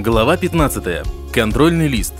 Глава 15. Контрольный лист.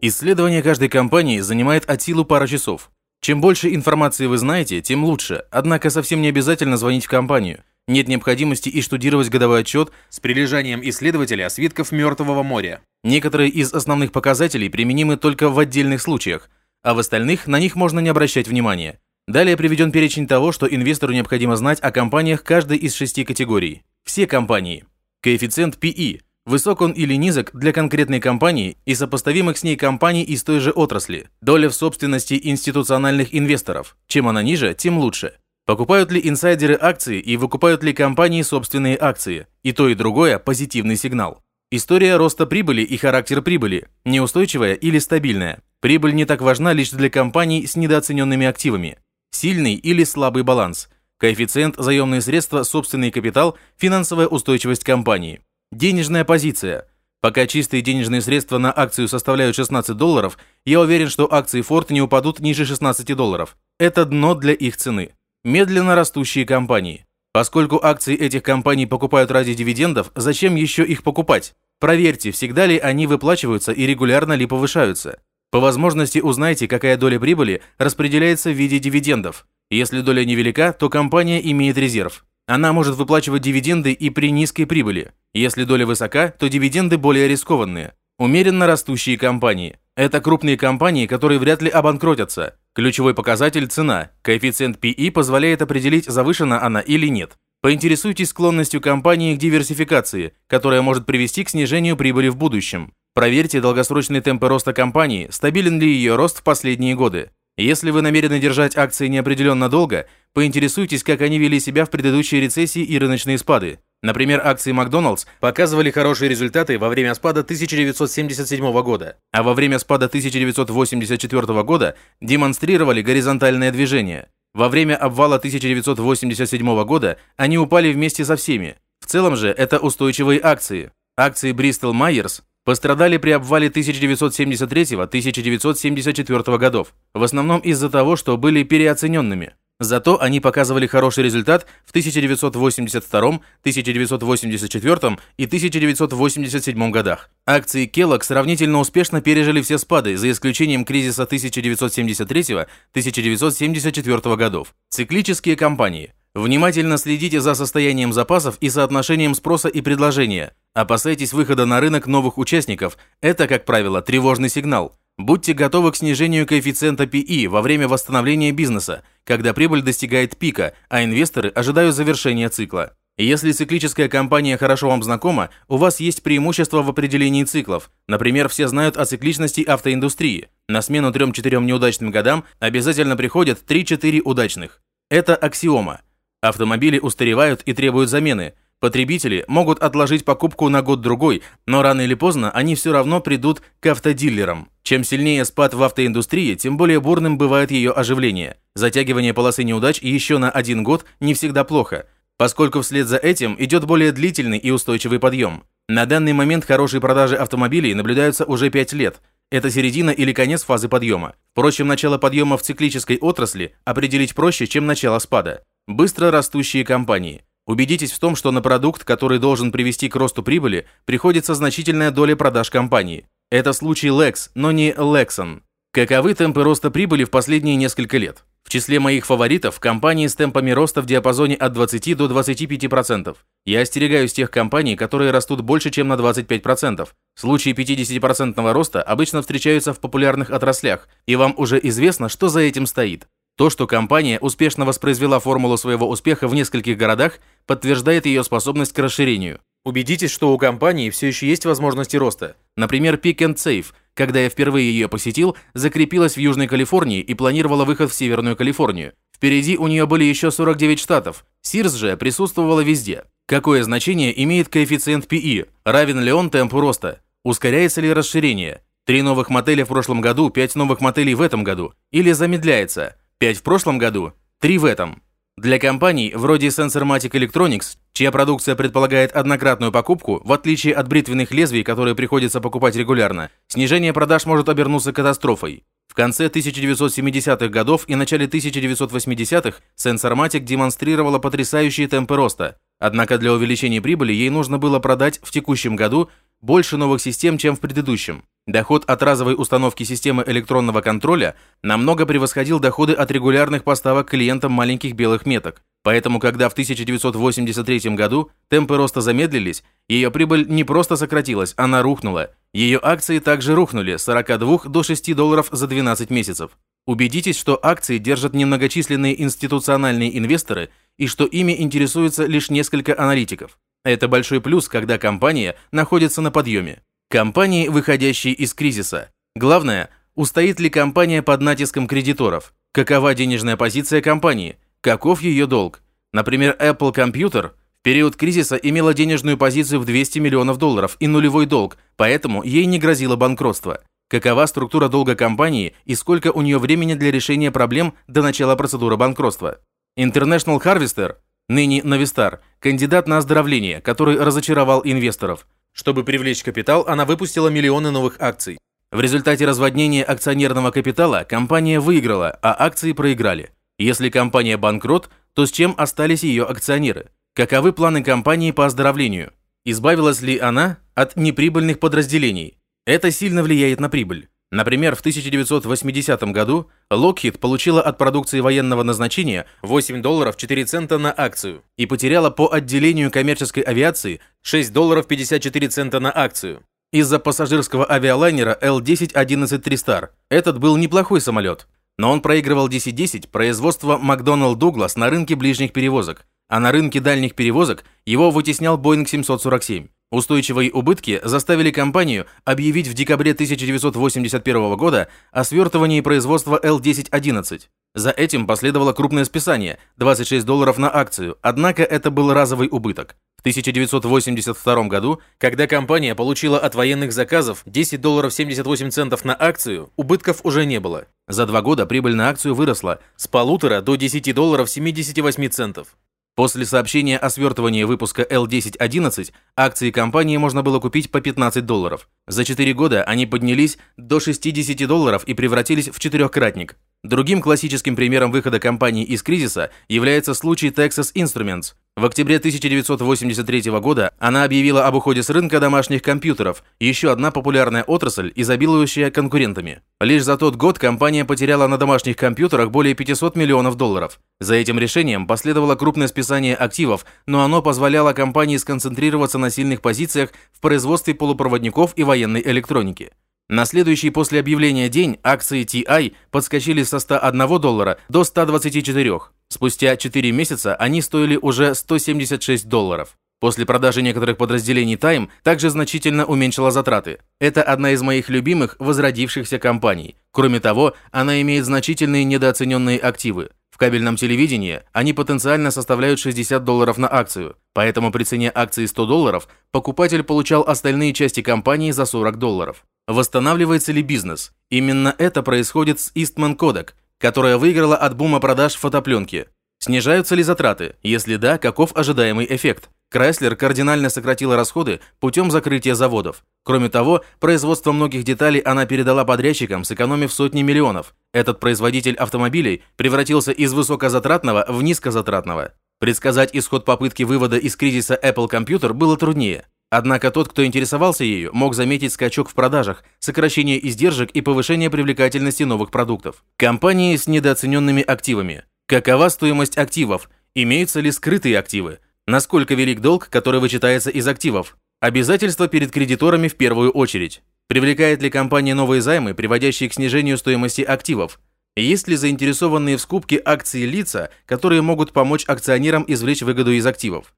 Исследование каждой компании занимает от силу пара часов. Чем больше информации вы знаете, тем лучше, однако совсем не обязательно звонить в компанию. Нет необходимости и штудировать годовой отчет с прилежанием исследователя свитков Мертвого моря. Некоторые из основных показателей применимы только в отдельных случаях, а в остальных на них можно не обращать внимания. Далее приведен перечень того, что инвестору необходимо знать о компаниях каждой из шести категорий. Все компании. Коэффициент PE. Высок он или низок для конкретной компании и сопоставимых с ней компаний из той же отрасли. Доля в собственности институциональных инвесторов. Чем она ниже, тем лучше. Покупают ли инсайдеры акции и выкупают ли компании собственные акции? И то, и другое – позитивный сигнал. История роста прибыли и характер прибыли – неустойчивая или стабильная. Прибыль не так важна лишь для компаний с недооцененными активами. Сильный или слабый баланс. Коэффициент заемные средства, собственный капитал, финансовая устойчивость компании. Денежная позиция. Пока чистые денежные средства на акцию составляют 16 долларов, я уверен, что акции Ford не упадут ниже 16 долларов. Это дно для их цены. Медленно растущие компании. Поскольку акции этих компаний покупают ради дивидендов, зачем еще их покупать? Проверьте, всегда ли они выплачиваются и регулярно ли повышаются. По возможности узнайте, какая доля прибыли распределяется в виде дивидендов. Если доля невелика, то компания имеет резерв. Она может выплачивать дивиденды и при низкой прибыли. Если доля высока, то дивиденды более рискованные. Умеренно растущие компании. Это крупные компании, которые вряд ли обанкротятся. Ключевой показатель – цена. Коэффициент PE позволяет определить, завышена она или нет. Поинтересуйтесь склонностью компании к диверсификации, которая может привести к снижению прибыли в будущем. Проверьте долгосрочные темпы роста компании, стабилен ли ее рост в последние годы. Если вы намерены держать акции неопределенно долго, поинтересуйтесь, как они вели себя в предыдущей рецессии и рыночные спады. Например, акции Макдоналдс показывали хорошие результаты во время спада 1977 года, а во время спада 1984 года демонстрировали горизонтальное движение. Во время обвала 1987 года они упали вместе со всеми. В целом же это устойчивые акции. Акции Bristol Myers пострадали при обвале 1973-1974 годов, в основном из-за того, что были переоцененными. Зато они показывали хороший результат в 1982, 1984 и 1987 годах. Акции Kellogg сравнительно успешно пережили все спады, за исключением кризиса 1973-1974 годов. Циклические компании – Внимательно следите за состоянием запасов и соотношением спроса и предложения. Опасайтесь выхода на рынок новых участников. Это, как правило, тревожный сигнал. Будьте готовы к снижению коэффициента PE во время восстановления бизнеса, когда прибыль достигает пика, а инвесторы ожидают завершения цикла. Если циклическая компания хорошо вам знакома, у вас есть преимущество в определении циклов. Например, все знают о цикличности автоиндустрии. На смену 3-4 неудачным годам обязательно приходят 3-4 удачных. Это аксиома. Автомобили устаревают и требуют замены. Потребители могут отложить покупку на год-другой, но рано или поздно они все равно придут к автодилерам. Чем сильнее спад в автоиндустрии, тем более бурным бывает ее оживление. Затягивание полосы неудач еще на один год не всегда плохо, поскольку вслед за этим идет более длительный и устойчивый подъем. На данный момент хорошие продажи автомобилей наблюдаются уже 5 лет. Это середина или конец фазы подъема. Впрочем, начало подъема в циклической отрасли определить проще, чем начало спада. Быстро растущие компании. Убедитесь в том, что на продукт, который должен привести к росту прибыли, приходится значительная доля продаж компании. Это случай Lex, но не Lexon. Каковы темпы роста прибыли в последние несколько лет? В числе моих фаворитов компании с темпами роста в диапазоне от 20 до 25%. Я остерегаюсь тех компаний, которые растут больше, чем на 25%. Случаи 50% роста обычно встречаются в популярных отраслях, и вам уже известно, что за этим стоит. То, что компания успешно воспроизвела формулу своего успеха в нескольких городах, подтверждает ее способность к расширению. Убедитесь, что у компании все еще есть возможности роста. Например, Pick and Save, когда я впервые ее посетил, закрепилась в Южной Калифорнии и планировала выход в Северную Калифорнию. Впереди у нее были еще 49 штатов. Sears же присутствовала везде. Какое значение имеет коэффициент PE? Равен ли он темпу роста? Ускоряется ли расширение? Три новых мотеля в прошлом году, пять новых мотелей в этом году. Или замедляется? 5 в прошлом году, 3 в этом. Для компаний вроде Sensormatic Electronics, чья продукция предполагает однократную покупку, в отличие от бритвенных лезвий, которые приходится покупать регулярно, снижение продаж может обернуться катастрофой. В конце 1970-х годов и начале 1980-х Sensormatic демонстрировала потрясающие темпы роста, однако для увеличения прибыли ей нужно было продать в текущем году больше новых систем, чем в предыдущем. Доход от разовой установки системы электронного контроля намного превосходил доходы от регулярных поставок клиентам маленьких белых меток. Поэтому, когда в 1983 году темпы роста замедлились, ее прибыль не просто сократилась, она рухнула. Ее акции также рухнули с 42 до 6 долларов за 12 месяцев. Убедитесь, что акции держат немногочисленные институциональные инвесторы и что ими интересуются лишь несколько аналитиков. Это большой плюс, когда компания находится на подъеме. Компании, выходящие из кризиса. Главное, устоит ли компания под натиском кредиторов? Какова денежная позиция компании? Каков ее долг? Например, Apple Computer в период кризиса имела денежную позицию в 200 миллионов долларов и нулевой долг, поэтому ей не грозило банкротство. Какова структура долга компании и сколько у нее времени для решения проблем до начала процедуры банкротства? International Harvester ныне Navistar, кандидат на оздоровление, который разочаровал инвесторов. Чтобы привлечь капитал, она выпустила миллионы новых акций. В результате разводнения акционерного капитала компания выиграла, а акции проиграли. Если компания банкрот, то с чем остались ее акционеры? Каковы планы компании по оздоровлению? Избавилась ли она от неприбыльных подразделений? Это сильно влияет на прибыль. Например, в 1980 году Lockheed получила от продукции военного назначения 8 долларов 4 цента на акцию и потеряла по отделению коммерческой авиации 6 долларов 54 цента на акцию. Из-за пассажирского авиалайнера L-10-11 Tristar. Этот был неплохой самолет, но он проигрывал 10-10 производства McDonnell Douglas на рынке ближних перевозок, а на рынке дальних перевозок его вытеснял Boeing 747. Устойчивые убытки заставили компанию объявить в декабре 1981 года о свертывании производства L1011. За этим последовало крупное списание – 26 долларов на акцию, однако это был разовый убыток. В 1982 году, когда компания получила от военных заказов 10 долларов 78 центов на акцию, убытков уже не было. За два года прибыль на акцию выросла с полутора до 10 долларов 78 центов. После сообщения о свертывании выпуска L1011 акции компании можно было купить по 15 долларов. За 4 года они поднялись до 60 долларов и превратились в четырехкратник. Другим классическим примером выхода компании из кризиса является случай Texas Instruments. В октябре 1983 года она объявила об уходе с рынка домашних компьютеров, еще одна популярная отрасль, изобилующая конкурентами. Лишь за тот год компания потеряла на домашних компьютерах более 500 миллионов долларов. За этим решением последовало крупное списание активов, но оно позволяло компании сконцентрироваться на сильных позициях в производстве полупроводников и военной электроники. На следующий после объявления день акции TI подскочили со 101 доллара до 124. Спустя 4 месяца они стоили уже 176 долларов. После продажи некоторых подразделений Time также значительно уменьшила затраты. Это одна из моих любимых возродившихся компаний. Кроме того, она имеет значительные недооцененные активы. Кабельном телевидении они потенциально составляют 60 долларов на акцию, поэтому при цене акции 100 долларов покупатель получал остальные части компании за 40 долларов. Восстанавливается ли бизнес? Именно это происходит с Eastman Kodak, которая выиграла от бума продаж фотопленки. Снижаются ли затраты? Если да, каков ожидаемый эффект? Крайслер кардинально сократила расходы путем закрытия заводов. Кроме того, производство многих деталей она передала подрядчикам, сэкономив сотни миллионов. Этот производитель автомобилей превратился из высокозатратного в низкозатратного. Предсказать исход попытки вывода из кризиса Apple Computer было труднее. Однако тот, кто интересовался ею, мог заметить скачок в продажах, сокращение издержек и повышение привлекательности новых продуктов. Компании с недооцененными активами. Какова стоимость активов? Имеются ли скрытые активы? Насколько велик долг, который вычитается из активов? Обязательства перед кредиторами в первую очередь. Привлекает ли компания новые займы, приводящие к снижению стоимости активов? Есть ли заинтересованные в скупке акции лица, которые могут помочь акционерам извлечь выгоду из активов?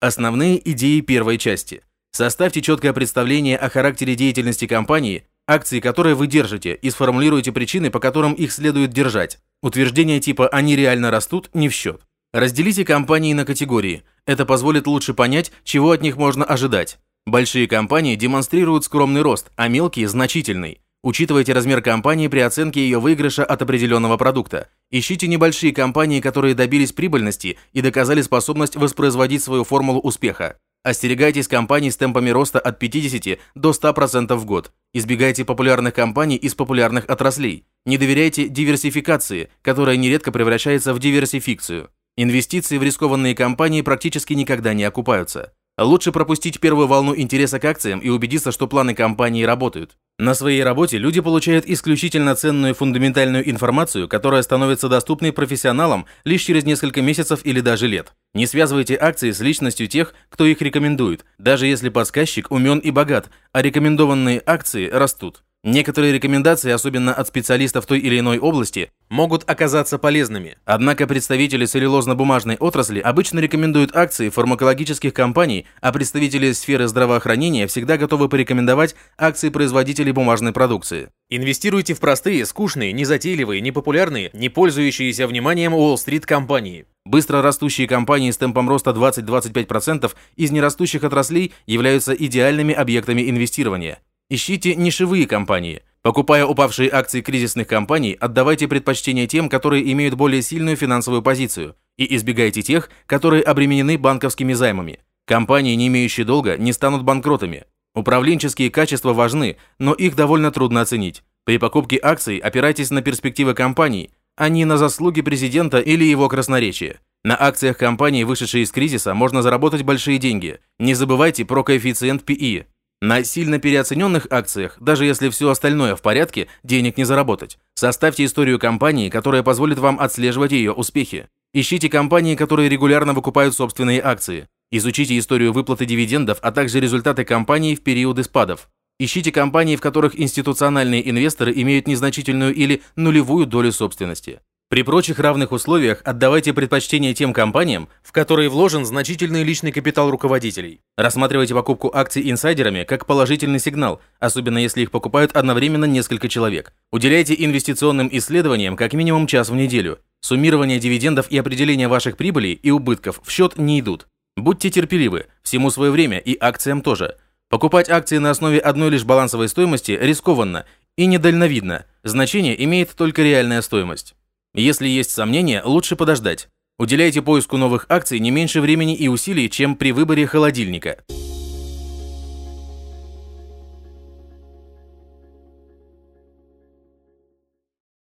Основные идеи первой части. Составьте четкое представление о характере деятельности компании, акции которой вы держите, и сформулируйте причины, по которым их следует держать. Утверждения типа «они реально растут» не в счет. Разделите компании на категории. Это позволит лучше понять, чего от них можно ожидать. Большие компании демонстрируют скромный рост, а мелкие – значительный. Учитывайте размер компании при оценке ее выигрыша от определенного продукта. Ищите небольшие компании, которые добились прибыльности и доказали способность воспроизводить свою формулу успеха. Остерегайтесь компаний с темпами роста от 50 до 100% в год. Избегайте популярных компаний из популярных отраслей. Не доверяйте диверсификации, которая нередко превращается в диверсификцию. Инвестиции в рискованные компании практически никогда не окупаются. Лучше пропустить первую волну интереса к акциям и убедиться, что планы компании работают. На своей работе люди получают исключительно ценную фундаментальную информацию, которая становится доступной профессионалам лишь через несколько месяцев или даже лет. Не связывайте акции с личностью тех, кто их рекомендует, даже если подсказчик умен и богат, а рекомендованные акции растут. Некоторые рекомендации, особенно от специалистов той или иной области, могут оказаться полезными. Однако представители целлюлозно-бумажной отрасли обычно рекомендуют акции фармакологических компаний, а представители сферы здравоохранения всегда готовы порекомендовать акции производителей бумажной продукции. Инвестируйте в простые, скучные, незатейливые, непопулярные, не пользующиеся вниманием Уолл-стрит компании. Быстро растущие компании с темпом роста 20-25% из нерастущих отраслей являются идеальными объектами инвестирования. Ищите нишевые компании. Покупая упавшие акции кризисных компаний, отдавайте предпочтение тем, которые имеют более сильную финансовую позицию, и избегайте тех, которые обременены банковскими займами. Компании, не имеющие долга, не станут банкротами. Управленческие качества важны, но их довольно трудно оценить. При покупке акций опирайтесь на перспективы компаний, а не на заслуги президента или его красноречие. На акциях компании, вышедшей из кризиса, можно заработать большие деньги. Не забывайте про коэффициент PE. На сильно переоцененных акциях, даже если все остальное в порядке, денег не заработать. Составьте историю компании, которая позволит вам отслеживать ее успехи. Ищите компании, которые регулярно выкупают собственные акции. Изучите историю выплаты дивидендов, а также результаты компании в периоды спадов. Ищите компании, в которых институциональные инвесторы имеют незначительную или нулевую долю собственности. При прочих равных условиях отдавайте предпочтение тем компаниям, в которые вложен значительный личный капитал руководителей. Рассматривайте покупку акций инсайдерами как положительный сигнал, особенно если их покупают одновременно несколько человек. Уделяйте инвестиционным исследованиям как минимум час в неделю. Суммирование дивидендов и определение ваших прибылей и убытков в счет не идут. Будьте терпеливы, всему свое время и акциям тоже. Покупать акции на основе одной лишь балансовой стоимости рискованно и недальновидно. Значение имеет только реальная стоимость. Если есть сомнения, лучше подождать. Уделяйте поиску новых акций не меньше времени и усилий, чем при выборе холодильника.